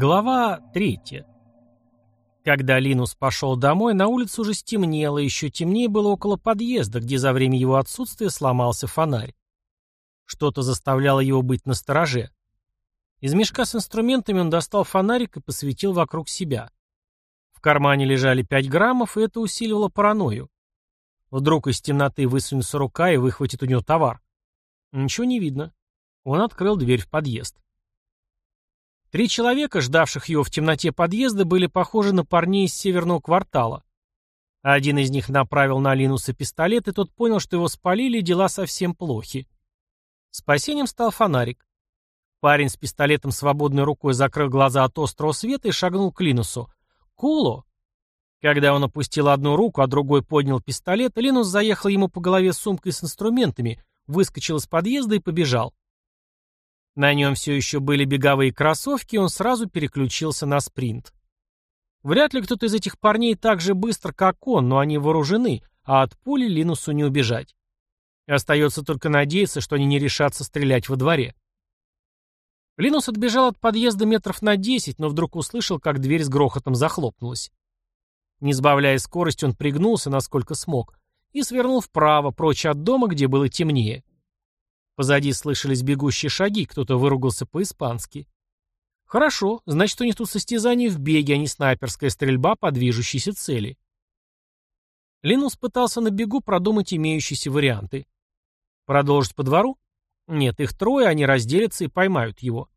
Глава третья. Когда Линус пошел домой, на улице уже стемнело, еще темнее было около подъезда, где за время его отсутствия сломался фонарь. Что-то заставляло его быть настороже. Из мешка с инструментами он достал фонарик и посветил вокруг себя. В кармане лежали пять граммов, и это усиливало паранойю. Вдруг из темноты высунется рука и выхватит у него товар. Ничего не видно. Он открыл дверь в подъезд. Три человека, ждавших его в темноте подъезда, были похожи на парней из северного квартала. Один из них направил на Линуса пистолет, и тот понял, что его спалили, и дела совсем плохи. Спасением стал фонарик. Парень с пистолетом свободной рукой закрыл глаза от острого света и шагнул к Линусу. «Куло!» Когда он опустил одну руку, а другой поднял пистолет, Линус заехал ему по голове сумкой с инструментами, выскочил из подъезда и побежал. На нем все еще были беговые кроссовки, и он сразу переключился на спринт. Вряд ли кто-то из этих парней так же быстр, как он, но они вооружены, а от пули Линусу не убежать. Остается только надеяться, что они не решатся стрелять во дворе. Линус отбежал от подъезда метров на десять, но вдруг услышал, как дверь с грохотом захлопнулась. Не сбавляя скорость, он пригнулся, насколько смог, и свернул вправо, прочь от дома, где было темнее. Позади слышались бегущие шаги, кто-то выругался по-испански. Хорошо, значит, у них тут состязание в беге, а не снайперская стрельба по движущейся цели. Линус пытался на бегу продумать имеющиеся варианты. Продолжить по двору? Нет, их трое, они разделятся и поймают его.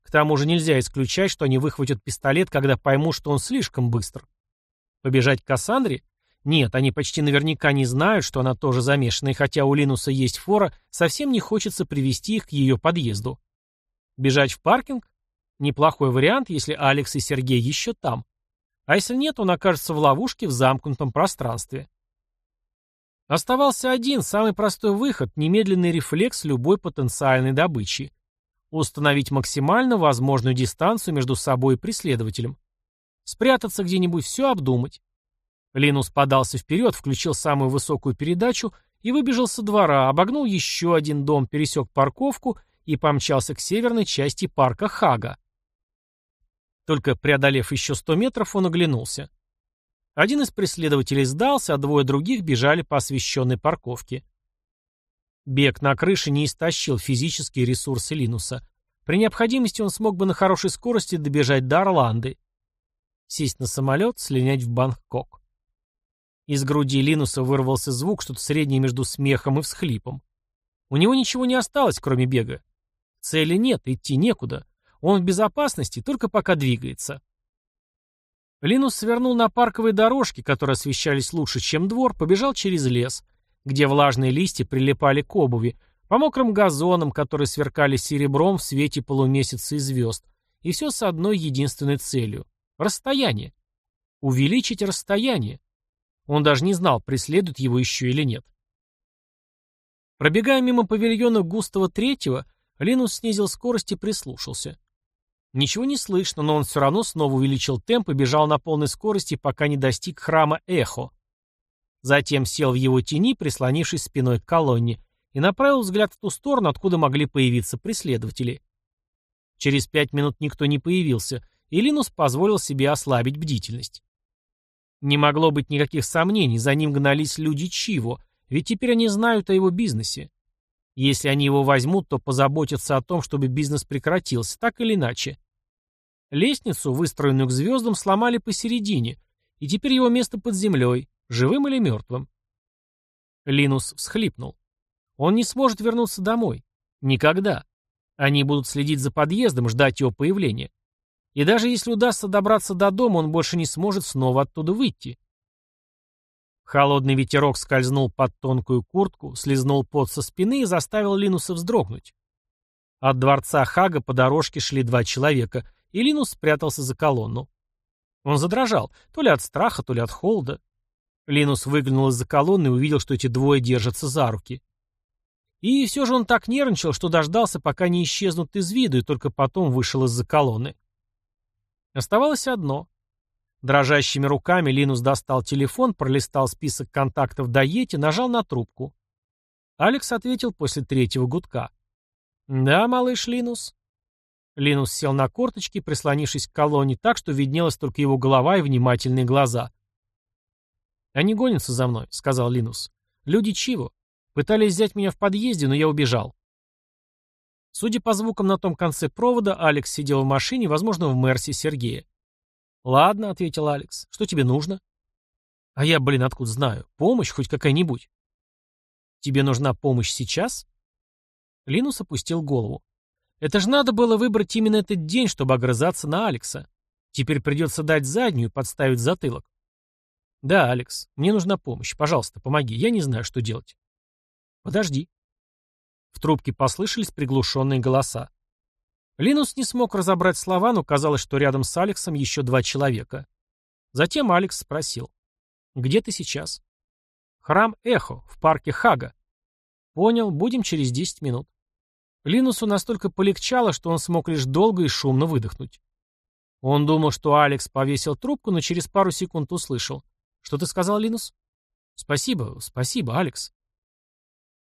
К тому же нельзя исключать, что они выхватят пистолет, когда поймут, что он слишком быстр. Побежать к Кассандре? Нет, они почти наверняка не знают, что она тоже замешана, и хотя у Линуса есть фора, совсем не хочется привести их к ее подъезду. Бежать в паркинг? Неплохой вариант, если Алекс и Сергей еще там. А если нет, он окажется в ловушке в замкнутом пространстве. Оставался один, самый простой выход, немедленный рефлекс любой потенциальной добычи. Установить максимально возможную дистанцию между собой и преследователем. Спрятаться где-нибудь, все обдумать. Линус подался вперед, включил самую высокую передачу и выбежал со двора, обогнул еще один дом, пересек парковку и помчался к северной части парка Хага. Только преодолев еще сто метров, он оглянулся. Один из преследователей сдался, а двое других бежали по освещенной парковке. Бег на крыше не истощил физические ресурсы Линуса. При необходимости он смог бы на хорошей скорости добежать до Орланды. Сесть на самолет, слинять в Бангкок. Из груди Линуса вырвался звук, что-то среднее между смехом и всхлипом. У него ничего не осталось, кроме бега. Цели нет, идти некуда. Он в безопасности, только пока двигается. Линус свернул на парковые дорожки, которые освещались лучше, чем двор, побежал через лес, где влажные листья прилипали к обуви, по мокрым газонам, которые сверкали серебром в свете полумесяца и звезд, и все с одной единственной целью — расстояние. Увеличить расстояние. Он даже не знал, преследует его еще или нет. Пробегая мимо павильона Густава Третьего, Линус снизил скорость и прислушался. Ничего не слышно, но он все равно снова увеличил темп и бежал на полной скорости, пока не достиг храма Эхо. Затем сел в его тени, прислонившись спиной к колонне, и направил взгляд в ту сторону, откуда могли появиться преследователи. Через пять минут никто не появился, и Линус позволил себе ослабить бдительность. Не могло быть никаких сомнений, за ним гнались люди Чиво, ведь теперь они знают о его бизнесе. Если они его возьмут, то позаботятся о том, чтобы бизнес прекратился, так или иначе. Лестницу, выстроенную к звездам, сломали посередине, и теперь его место под землей, живым или мертвым. Линус всхлипнул. Он не сможет вернуться домой. Никогда. Они будут следить за подъездом, ждать его появления. И даже если удастся добраться до дома, он больше не сможет снова оттуда выйти. Холодный ветерок скользнул под тонкую куртку, слезнул пот со спины и заставил Линуса вздрогнуть. От дворца Хага по дорожке шли два человека, и Линус спрятался за колонну. Он задрожал, то ли от страха, то ли от холода. Линус выглянул из-за колонны и увидел, что эти двое держатся за руки. И все же он так нервничал, что дождался, пока не исчезнут из виду, и только потом вышел из-за колонны. Оставалось одно. Дрожащими руками Линус достал телефон, пролистал список контактов до Йети, нажал на трубку. Алекс ответил после третьего гудка. «Да, малыш Линус». Линус сел на корточки, прислонившись к колонне так, что виднелась только его голова и внимательные глаза. «Они гонятся за мной», — сказал Линус. «Люди Чиво. Пытались взять меня в подъезде, но я убежал». Судя по звукам на том конце провода, Алекс сидел в машине, возможно, в Мерсе Сергея. «Ладно», — ответил Алекс. «Что тебе нужно?» «А я, блин, откуда знаю? Помощь хоть какая-нибудь?» «Тебе нужна помощь сейчас?» Линус опустил голову. «Это же надо было выбрать именно этот день, чтобы огрызаться на Алекса. Теперь придется дать заднюю и подставить затылок». «Да, Алекс, мне нужна помощь. Пожалуйста, помоги. Я не знаю, что делать». «Подожди». В трубке послышались приглушенные голоса. Линус не смог разобрать слова, но казалось, что рядом с Алексом еще два человека. Затем Алекс спросил. «Где ты сейчас?» «Храм Эхо, в парке Хага». «Понял, будем через десять минут». Линусу настолько полегчало, что он смог лишь долго и шумно выдохнуть. Он думал, что Алекс повесил трубку, но через пару секунд услышал. «Что ты сказал, Линус?» «Спасибо, спасибо, Алекс».